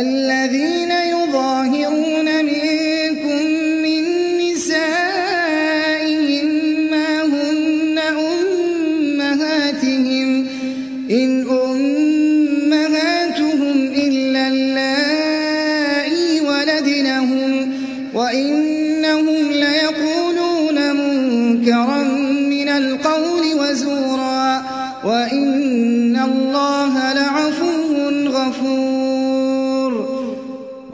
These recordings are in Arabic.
الذين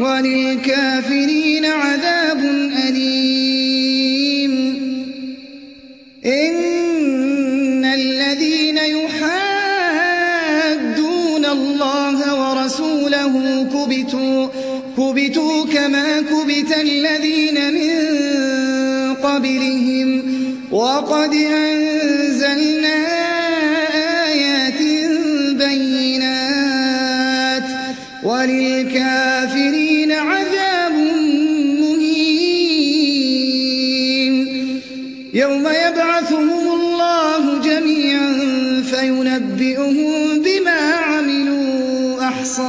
وللكافرين عذاب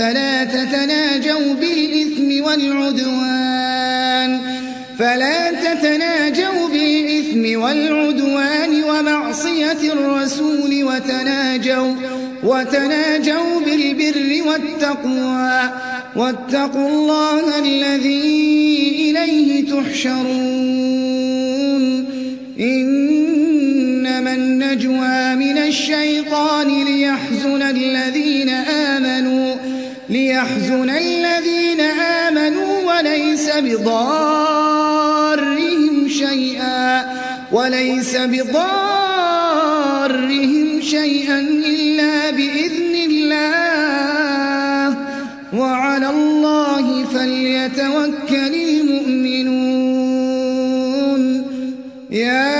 فلا تتناجوا بالإثم والعدوان فلا تتناجوا بالإثم والعدوان ومعصية الرسول وتناجوا وتناجوا بالبر والتقوى. واتقوا الله الذي إليه تحشرون. إنما النجوى من الشيطان ليحزن الذين آمنوا. ليحزن الذين آمنوا وليس بضارهم شيئا وليس بضارهم شيئا إلا بإذن الله. وعلى الله فليتوكل المؤمنون. يا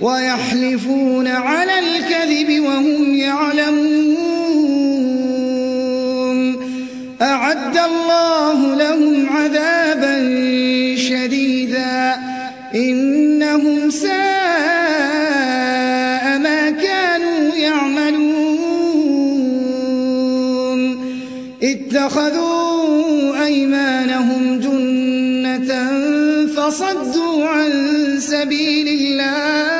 ويحلفون على الكذب وهم يعلمون. أعد الله لهم عذابا شديدا. إنهم ساء ما كانوا يعملون. اتخذوا أيمانهم جنة فصدوا عن سبيل الله.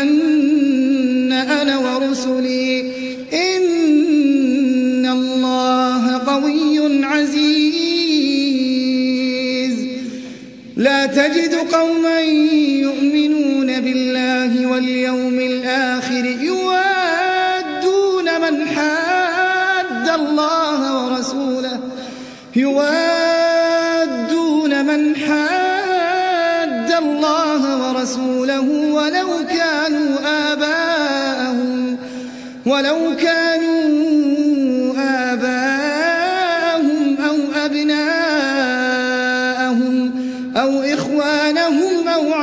لا تجد قوما يؤمنون بالله واليوم الآخر يوادون من حاد الله ورسوله. يوادون من حاد الله ورسوله ولو كانوا آباءهم ولو كانوا